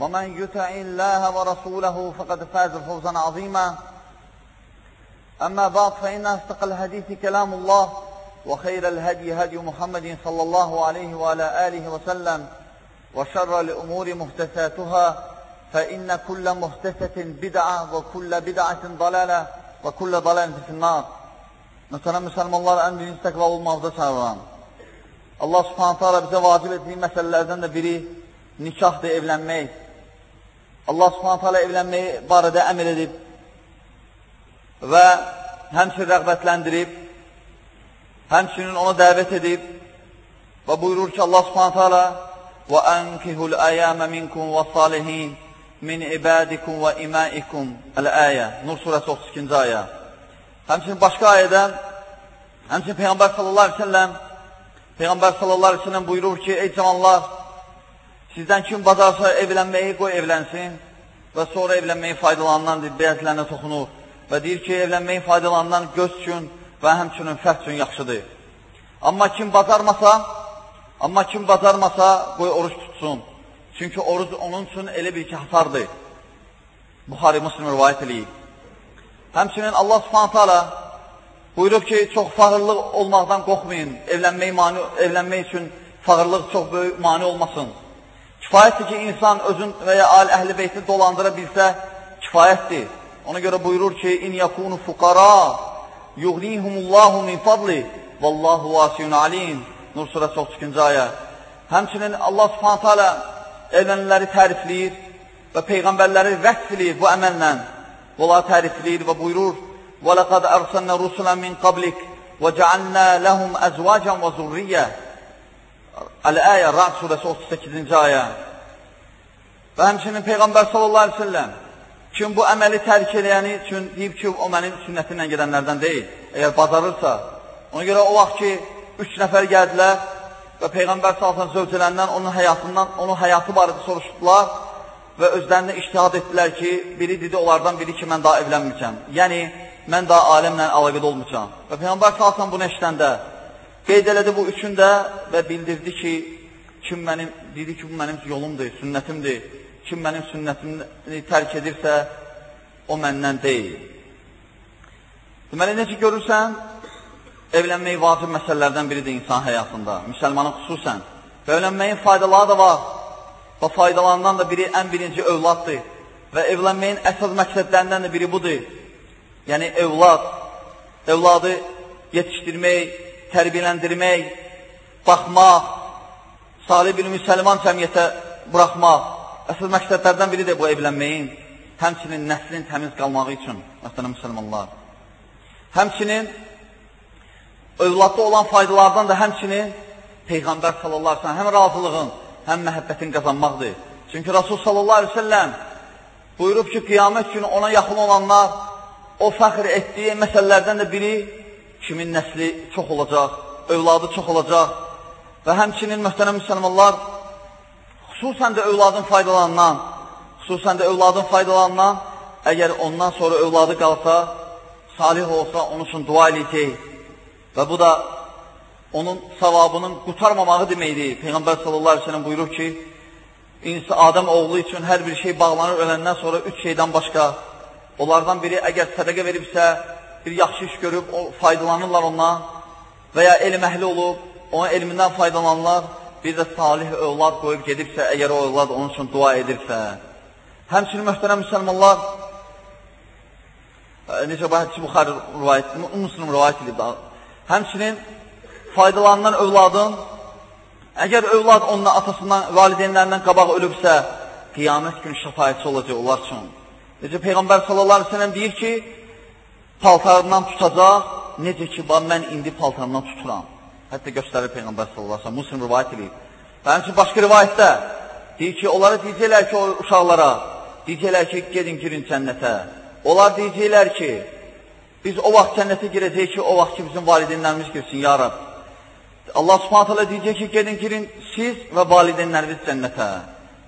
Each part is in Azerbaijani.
ومن يطع الله ورسوله فقد فاز فوزا عظيما أما بعد فإن أصدق الحديث كلام الله وخير الهدي هدي محمد صلى الله عليه وعلى آله وسلم وشر الأمور محدثاتها فإن كل محدثة بدعة وكل بدعة ضلالة وكل ضلالة في النار Məsələn, müsəlmanlar ən birinci təqva olmaqda çağıran. Allah subhanətə alə bizə vacib etdiyi məsələlərdən də biri nikahdır, evlənmək. Allah subhanətə alə evlənməyi barədə əmr edib və həmçin rəqbətləndirib, həmçinin ona dəvət edib və buyurur ki, Allah subhanətə alə وَأَنْكِهُ الْأَيَامَ مِنْكُمْ وَالصَّالِحِينَ مِنْ إِبَادِكُمْ وَإِمَائِكُمْ Əl-Əyə Nur surəsi 32-ci ayə Həmçinin başqa ayədə həmçinin Peyğəmbər sallallahu aleyhi ve selləm Peyğəmbər sallallahu aleyhi ve selləm buyurur ki, ey cavanlar sizdən kim bacarsa evlənməyi qoy evlənsin və sonra evlənməyi faydalanan bəzilərinə toxunur və deyir ki, evlənməyi faydalanan göz üçün və həmçinin fərd üçün yaxşıdır. Amma kim bacarmasa, amma kim bacarmasa qoy oruç tutsun. Çünki oruc onun üçün elə bir ki, hasardır. Buxari Müslim rivayət eləyib. Həmçinin Allah subhanətə alə buyurub ki, çox fağırlıq olmaqdan qorxmayın, evlənmək, mani, evlənmək üçün fağırlıq çox böyük mani olmasın. Kifayətdir ki, insan özün və ya al əhl-i beytini dolandıra bilsə, kifayətdir. Ona görə buyurur ki, in yakunu fuqara yughnihumullahu min fadli vallahu vasiyun alim. Nur surəsi 32-ci ayə. Həmçinin Allah Subhanahu taala evlənənləri tərifləyir və peyğəmbərləri vəsf eləyir bu əməllə. Onları tərifləyir və buyurur: "Və laqad arsalna rusulan min qablik və cealna lahum azvajan və zurriyyə" Əl-Əyə, Ra'd surəsi 38-ci ayə. Və həmçinin Peyğəmbər sallallahu aleyhi ve selləm kim bu əməli tərk eləyəni üçün deyib ki, o mənim sünnətimlə gedənlərdən deyil. Əgər bacarırsa, ona görə o vaxt ki, üç nəfər gəldilər və Peyğəmbər sallallahu zövcələrindən onun həyatından, onun həyatı barədə soruşdular və özlərinə iştihad etdilər ki, biri dedi onlardan biri ki, mən daha evlənməyəcəm. Yəni, mən daha aləmlə əlaqədə olmayacam. Və Peyğəmbər sallallahu bunu eşidəndə qeyd elədi bu üçündə və bildirdi ki, kim mənim, dedi ki, bu mənim yolumdur, sünnətimdir. Kim mənim sünnətimi tərk edirsə, o məndən deyil. Deməli, necə görürsən, evlənmək vacib məsələlərdən biridir insan həyatında, müsəlmanın xüsusən. Və evlənməyin faydaları da var. Və faydalarından da biri ən birinci övladdır. Və evlənməyin əsas məqsədlərindən də biri budur. Yəni, övlad, övladı yetişdirmək, tərbiyələndirmək, baxmaq, salih bir müsəlman cəmiyyətə buraxmaq. Əsas məqsədlərdən biridir bu evlənməyin, həmçinin nəslin təmiz qalmağı üçün, məsələn, müsəlmanlar. Həmçinin övladda olan faydalardan da həmçinin Peyğəmbər sallallahu aleyhi ve sellem həm razılığın, həm məhəbbətin qazanmaqdır. Çünki Rasul sallallahu aleyhi ve sellem buyurub ki, qiyamət günü ona yaxın olanlar o fəxr etdiyi məsələlərdən də biri kimin nəsli çox olacaq, övladı çox olacaq və həmçinin mühtərəm müsəlmanlar xüsusən də övladın faydalanan, xüsusən də övladın faydalanan, əgər ondan sonra övladı qalsa, salih olsa, onun üçün dua eləyəcək. Və bu da onun savabının qutarmamağı deməkdir. Peyğəmbər sallallahu aleyhi ve sellem buyurur ki, insan Adəm oğlu üçün hər bir şey bağlanır öləndən sonra üç şeydən başqa. Onlardan biri əgər sədəqə veribsə, bir yaxşı iş görüb, o, faydalanırlar ondan və ya elm əhli olub, onun elmindən faydalanırlar bir də salih övlad qoyub gedibsə, əgər o övlad onun üçün dua edirsə. Həmçinin möhtərəm müsəlmanlar, necə bu hədisi Buxarı rivayət, Müslim rivayət edib. Həmçinin faydalanan övladın, əgər övlad onunla, atasından, valideynlərindən qabaq ölübsə, qiyamət günü şəfayətçi olacaq onlar üçün. Necə Peyğəmbər sallallahu aleyhi ve sellem deyir ki, paltarından tutacaq, necə ki, mən indi paltarından tuturam. Hətta göstərir Peyğəmbər sallallahu aleyhi Muslim rivayət edib. Və həmçin başqa rivayətdə deyir ki, onlara deyəcəklər ki, o uşaqlara, deyəcəklər ki, gedin girin cənnətə. Onlar deyəcəklər ki, biz o vaxt cənnətə girəcəyik ki, o vaxt ki, bizim valideynlərimiz girsin, ya Rab. Allah subhanət hələ deyəcək ki, gedin girin siz və valideynləriniz cənnətə.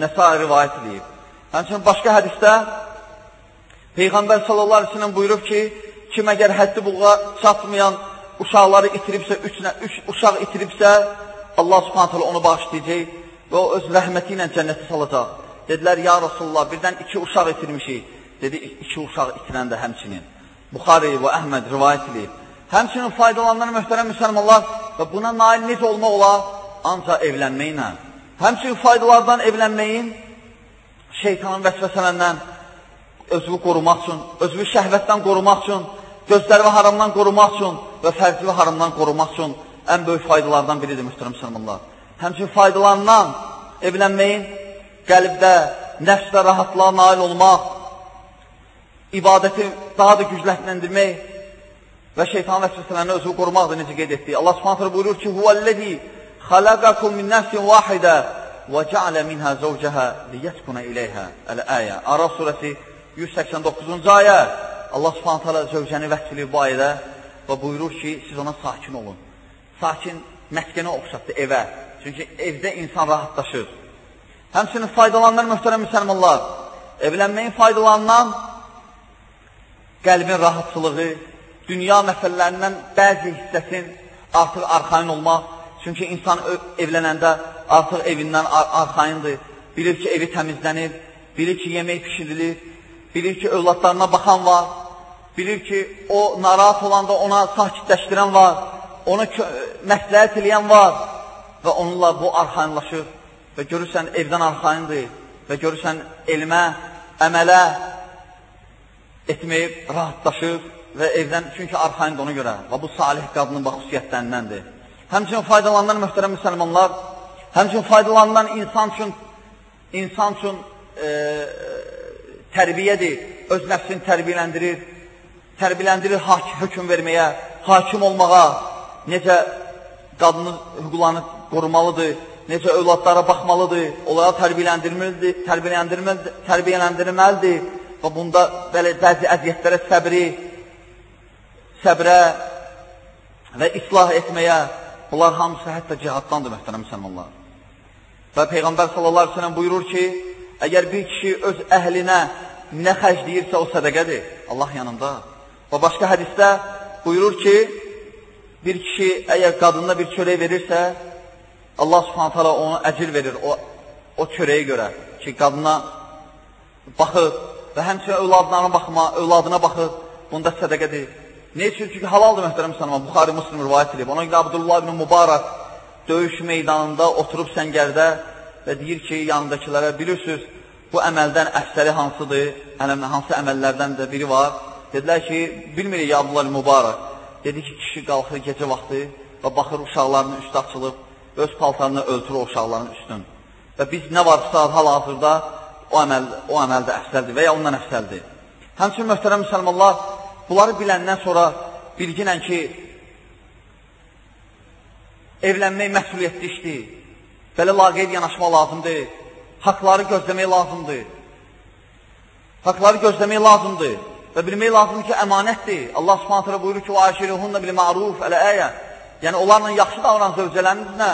Nəsa rivayət edib. Həmçinin başqa hədisdə Peyğəmbər sallallahu aleyhi ve sellem buyurub ki, kim əgər həddi buluğa çatmayan uşaqları itiribsə, üç, üç uşaq itiribsə, Allah subhanət hələ onu bağışlayacaq və o öz rəhməti ilə cənnətə salacaq. Dedilər, ya Rasulullah, birdən iki uşaq itirmişik. Dedi, iki uşaq itirən də həmçinin. Buxari və Əhməd rivayət edib. Həmçinin faydalanlar möhtərəm müsəlmanlar və buna nail necə olmaq olar? Ancaq evlənməklə. Həmçinin faydalardan evlənməyin şeytanın vəsvəsələrindən özünü qorumaq üçün, özünü şəhvətdən qorumaq üçün, gözləri haramdan qorumaq üçün və fərqli haramdan qorumaq üçün ən böyük faydalardan biridir, mühtərəm müsəlmanlar. Həmçinin faydalarından evlənməyin qəlbdə, nəfsdə rahatlığa nail olmaq, ibadəti daha da gücləndirmək və şeytan vəsvəsələrini özü qorumaqdır, necə qeyd etdik. Allah subhanətlə buyurur ki, Huvəlləzi xaləqəkum min nəfsin vahidə və cəalə minhə zəvcəhə liyyətkuna iləyhə. Əl-əyə. Araf surəsi 189-cu ayə. Allah subhanətlə zövcəni vəsv edir bu ayədə və buyurur ki, siz ona sakin olun. Sakin məskənə oxşatdı evə. Çünki evdə insan rahatlaşır. Həmçinin faydalanlar mühtərəm müsəlmanlar. Evlənməyin faydalarından qəlbin rahatçılığı, dünya məsələlərindən bəzi hissəsin artıq arxain olmaq. Çünki insan evlənəndə artıq evindən ar arxaindir. Bilir ki, evi təmizlənir, bilir ki, yemək pişirilir, bilir ki, övladlarına baxan var, bilir ki, o narahat olanda ona sakitləşdirən var, ona məsləhət eləyən var. Və onunla bu arxainlaşır və görürsən evdən arxaindir və görürsən elmə, əmələ etməyib rahatlaşır və evdən, çünki arxain ona görə. Və bu salih qadının bax xüsusiyyətlərindəndir. Həmçinin faydalanan mühtərəm müsəlmanlar, həmçinin faydalanan insan üçün, insan üçün e, tərbiyədir, öz nəfsini tərbiyələndirir, tərbiyələndirir hökum verməyə, hakim olmağa, necə qadının hüquqlarını qorumalıdır, necə övladlara baxmalıdır, onlara tərbiyələndirməlidir, tərbiyələndirməlidir, tərbiyələndirməlidir və bunda belə bəzi əziyyətlərə səbri, səbrə və islah etməyə, bunlar hamısı hətta cihaddandır, mühtərəm müsəlmanlar. Və Peyğəmbər sallallahu aleyhi ve sellem buyurur ki, əgər bir kişi öz əhlinə nə xərcləyirsə o sədəqədir, Allah yanında. Və başqa hədisdə buyurur ki, bir kişi əgər qadınına bir çörək verirsə, Allah subhanət hala onu əcir verir o, o çörəyə görə ki, qadına baxır və həmçinin övladlarına baxma, övladına baxır, bunda sədəqədir. Ne üçün? Çünki halaldır mühtərəm sənəmə, Buxari Muslim rivayət edib. Ona görə Abdullah ibn Mübarək döyüş meydanında oturub səngərdə və deyir ki, yanındakilərə bilirsiniz, bu əməldən əfsəri hansıdır, hansı əməllərdən də biri var. Dedilər ki, bilmirik ya Abdullah Mübarək. Dedi ki, kişi qalxır gecə vaxtı və baxır uşaqlarının üstü açılıb, öz paltarını öltürür o uşaqların üstün. Və biz nə varsa hal-hazırda o əməl, o əməl də əfsəldir və ya ondan əfsəldir. Həmçin, möhtərəm müsəlmanlar, bunları biləndən sonra bilginən ki, evlənmək məsuliyyətli işdir. Belə laqeyd yanaşmaq lazımdır. Haqları gözləmək lazımdır. Haqları gözləmək lazımdır. Və bilmək lazımdır ki, əmanətdir. Allah subhanətlə buyurur ki, وَعَشِرِهُنَّ بِالْمَعْرُوفِ Ələ-əyə Yəni, onlarla yaxşı davran zövcələrinizlə,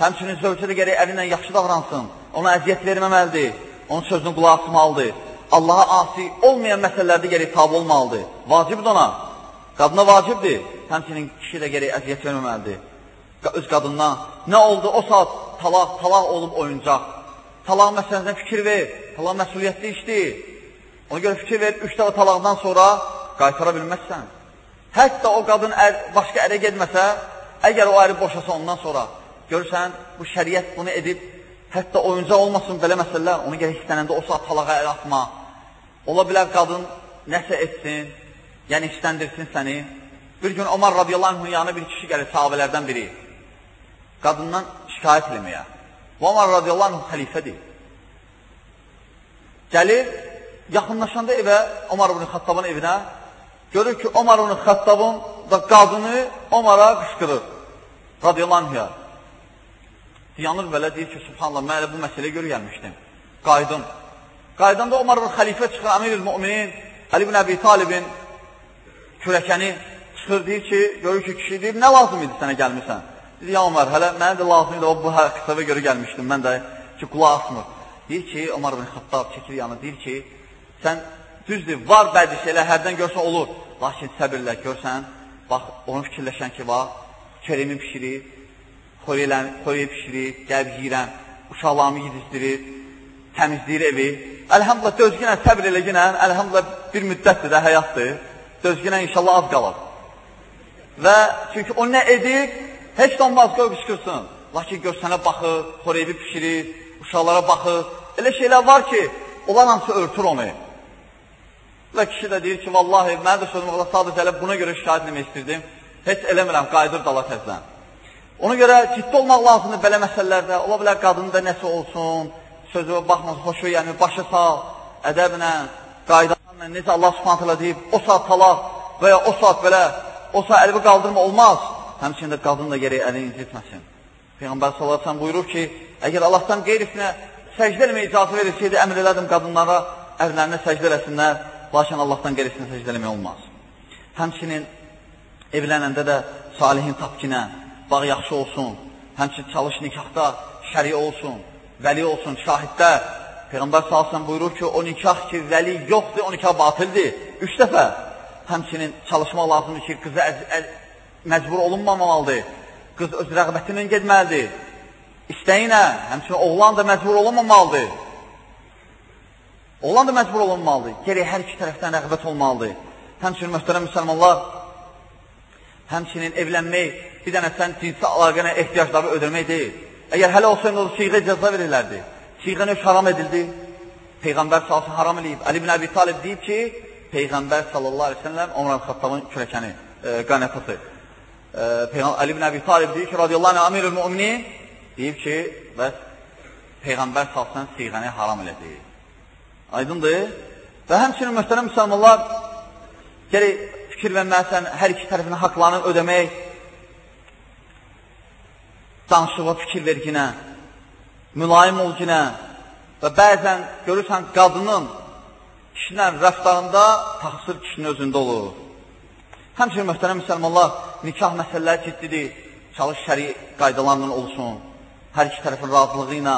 həmçinin zövcə də gərək əlinlə yaxşı davransın. Ona əziyyət verməməlidir, onun sözünü qulaq asmalıdır. Allaha asi olmayan məsələlərdə gərək tabi olmalıdır. Vacibdir ona. Qadına vacibdir. Həmçinin kişi də gərək əziyyət verməməlidir. Öz qadından. Nə oldu? O saat talaq, talaq olub oyuncaq. Talaq məsələsinə fikir ver. Talaq məsuliyyətli işdir. Ona görə fikir ver, üç dəfə talaqdan sonra qaytara bilməzsən. Hətta o qadın ər, başqa ərə gedməsə, Əgər o əri boşasa ondan sonra görürsən, bu şəriət bunu edib, hətta oyunca olmasın belə məsələlər, onu gərək istənəndə o saat talağa əl atma. Ola bilər qadın nəsə etsin, yəni işləndirsin səni. Bir gün Omar radiyallahu anh'ın yanına bir kişi gəlir, sahabələrdən biri. Qadından şikayət eləməyə. Omar radiyallahu anh xəlifədir. Gəlir, yaxınlaşanda evə, Omar ibn Xattabın evinə, görür ki, Omar ibn Xattabın da qadını Omara qışqırır. Radiyallahu anh'a. Yanır belə deyir ki, subhanallah, mən elə bu məsələyə görə gəlmişdim. Qaydım. Qaydanda Omar ibn xəlifə çıxır, əmir-ül müminin, Ali ibn Əbi Talibin kürəkəni çıxır, deyir ki, görür ki, kişi deyir, nə lazım idi sənə gəlmirsən? Deyir, ya Ömər, hələ mənə də lazım idi, o bu qıtavə görə gəlmişdim, mən də ki, qulaq asmır. Deyir ki, Ömər ibn Xattab çəkir yanı, deyir ki, sən düzdür, var bəzi şeylər hərdən görsən olur, lakin səbirlə görsən, bax, onu fikirləşən ki, bax, keremi pişirir, xoyu pişirir, gəlb yiyirəm, uşaqlarımı yedizdirir, təmizləyir evi. Əlhamdülillah, dözgünə, səbir elə günə, əlhamdülillah, bir müddətdir də həyatdır. Dözgünə inşallah az qalır. Və çünki o nə edir, heç də olmaz, qoy qışqırsın. Lakin görsənə baxır, xorevi pişirir, uşaqlara baxır. Elə şeylər var ki, onlar hansı örtür onu. Və kişi də deyir ki, vallahi, mən də sözüm ola sadəcə elə buna görə şikayət eləmək istirdim. Heç eləmirəm, qayıdır dala təzdən. Ona görə ciddi olmaq lazımdır belə məsələlərdə. Ola bilər qadının da nəsə olsun, sözü baxmasın, xoşu, yəni başa sal, ədəblə, qaydanla, necə Allah subhanətələ deyib, o saat talaq və ya o saat belə, o saat əlbi qaldırma olmaz. Həmçində qadın da gerək əlini incitməsin. Peyğəmbər sallallahu buyurur ki, əgər Allahdan qeyrisinə səcdə eləməyə icazə verirsəydi, əmr elədim qadınlara, ərlərinə səcdə eləsinlər, lakin Allahdan qeyrisinə səcdə eləmək olmaz. Həmçinin evlənəndə də salihin tapkinə, bağ yaxşı olsun, həmçinin çalış nikahda şəri olsun, vəli olsun, şahidlər. Peyğəmbər salsın buyurur ki, o nikah ki, vəli yoxdur, o nikah batildir. Üç dəfə həmçinin çalışmaq lazımdır ki, qıza əz, əz, məcbur olunmamalıdır. Qız öz rəğbətindən gedməlidir. İstəyinə, həmçinin oğlan da məcbur olunmamalıdır. Oğlan da məcbur olunmalıdır. Gerək hər iki tərəfdən rəğbət olmalıdır. Həmçinin mühtərəm müsəlmanlar, həmçinin evlənmək, bir dənə sən cinsi əlaqənə ehtiyacları ödəmək deyil. Əgər hələ olsaydı, o siğə cəza verirlərdi. Siğə növ haram edildi. Peyğəmbər sallallahu haram eləyib. Əli ibn Əbi Talib deyib ki, Peyğəmbər sallallahu aleyhi ve sellem Ömər Xattabın kürəkəni, e, qaynatası. Peyğəmbər Əli ibn Əbi Talib deyir ki, radiyallahu anh, amirül müminin deyib ki, bəs Peyğəmbər sallallahu siğəni haram elədi. Aydındır. Və həmçinin mühtərəm müsəlmanlar gəri fikir verməlisən, hər iki tərəfin haqlarını ödəmək, danışığa fikir verginə, mülayim olginə və bəzən görürsən qadının kişinə rəftarında taxsır kişinin özündə olur. Həmçinin mühtərəm müsəlmanlar, nikah məsələləri ciddidir, çalış şəri qaydalarla olsun, hər iki tərəfin razılığı ilə.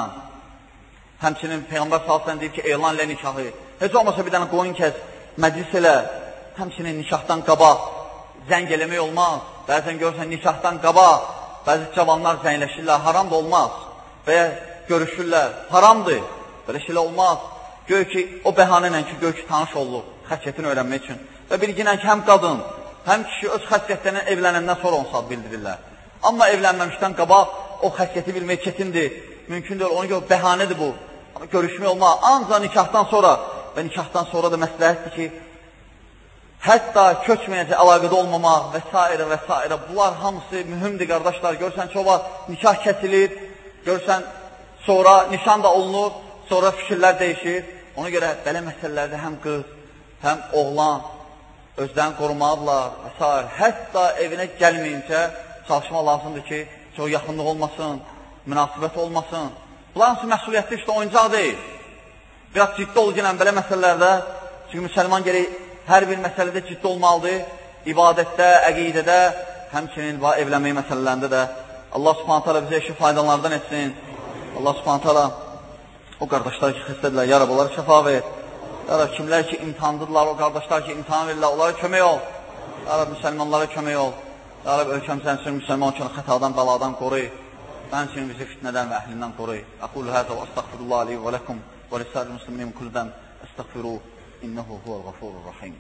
Həmçinin Peyğəmbər salsan deyir ki, elan ilə nikahı, heç olmasa bir dənə qoyun kəs, məclis elə, həmçinin nikahdan qabaq zəng eləmək olmaz. Bəzən görürsən nikahdan qabaq Bəzi cavanlar zəngləşirlər, haram da olmaz. Və ya görüşürlər, haramdır. Belə şeylə olmaz. Gör ki, o bəhanə ilə ki, gör ki, tanış olub, xəssiyyətini öyrənmək üçün. Və bilginən ki, həm qadın, həm kişi öz xəssiyyətlərini evlənəndən sonra onu sad bildirirlər. Amma evlənməmişdən qabaq o xəssiyyəti bilmək çətindir, mümkün deyil. Ona görə bəhanədir bu. Amma görüşmək olmaz. Ancaq nikahdan sonra və nikahdan sonra da məsləhətdir ki, hətta köçməyəcək əlaqədə olmamaq və s. və s. Bunlar hamısı mühümdir, qardaşlar. Görsən ola nikah kəsilir, görsən sonra nişan da olunur, sonra fikirlər dəyişir. Ona görə belə məsələlərdə həm qız, həm oğlan özlərini qorumalıdırlar və s. Hətta evinə gəlməyincə çalışma lazımdır ki, çox yaxınlıq olmasın, münasibət olmasın. Bunlar hamısı məsuliyyətli işte oyuncaq deyil. Biraz ciddi ol gələn belə məsələlərdə, çünki müsəlman gerək hər bir məsələdə ciddi olmalıdır. İbadətdə, əqidədə, həmçinin evlənmək məsələlərində də. Allah subhanət hala bizə işi faydalardan etsin. Allah subhanət hala o qardaşlar ki, xəstədirlər, ya Rab, onları şəfa ver. Ya Rab, kimlər ki, imtihandırlar, o qardaşlar ki, imtihan verirlər, onlara kömək ol. Ya Rab, müsəlmanlara kömək ol. Ya Rab, ölkəmsən üçün müsəlman üçün xətadan, bəladan qoruy. Mən üçün bizi fitnədən və əhlindən qoruy. Aqulu həzə və astaqfirullah aleyhi və ləkum və lisəl müslimin kuldən əstəqfiruh. إنه هو الغفور الرحيم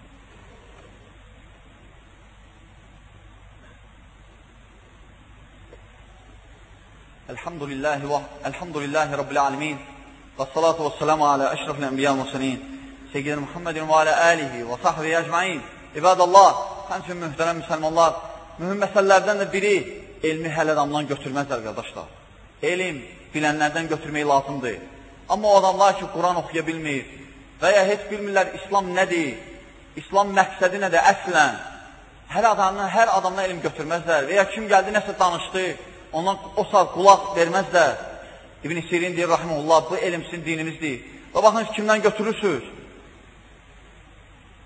الحمد لله و... الحمد لله رب العالمين والصلاة والسلام على أشرف الأنبياء والمرسلين Seyyidina Muhammedin və alə əlihi və sahbihi əcmain. İbadallah, həmçin mühtərəm müsəlmanlar, mühüm məsələlərdən də biri elmi hələ adamdan götürməzlər, qardaşlar. Elm bilənlərdən götürmək lazımdır. Amma o adamlar ki, Quran oxuya bilmir və ya heç bilmirlər İslam nədir, İslam məqsədi nədir əslən, hər adamdan, hər adamdan elm götürməzlər və ya kim gəldi, nəsə danışdı, ondan o saat qulaq verməzlər. İbn-i Sirin deyir, rəhməlullah, bu elm sizin dinimizdir. Və baxın, kimdən götürürsünüz?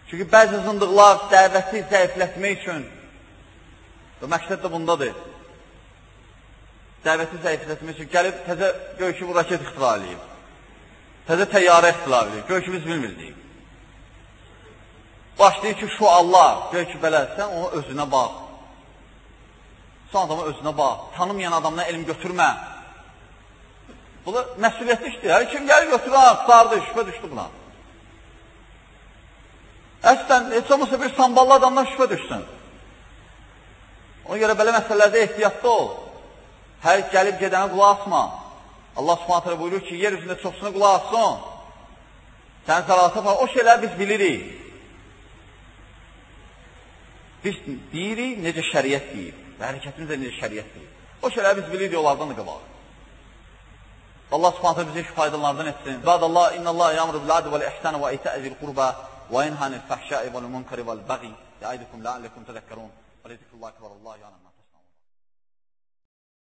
Çünki bəzi zındıqlar dəvəti zəiflətmək üçün və məqsəd də bundadır. Dəvəti zəiflətmək üçün gəlib təzə bu raket ixtira edib. Təzə təyyarə ixtira edib. Göyki biz bilmirdik. Başlayır ki, şu Allah, gör ki, belə, sən onu özünə bax. Son adamı özünə bax. Tanımayan adamdan elm götürmə. Bu da məsuliyyətli işdir. Hər kim gəlir götürür, axtardı, şübhə düşdü buna. Əslən, heç olmasa bir samballı adamdan şübhə düşsün. Ona görə belə məsələlərdə ehtiyatlı ol. Hər gəlib gedənə qulaq asma. Allah subhanətlə buyurur ki, yer üzündə çoxsuna qulaq assın. Sən səlata falan, o şeyləri biz bilirik. Biz deyirik, necə şəriət deyib və hərəkətimiz də necə şəriət deyib. O şeyləri biz bilirik, onlardan da qabaq. Allah subhanətlə bizi faydalardan etsin. İbadallah, innallah yamru bil adi vəl ihsan və itəzil qurba وينهى عن الفحشاء والمنكر والبغي يعظكم لعلكم تذكرون ولذكر الله أكبر الله يعلم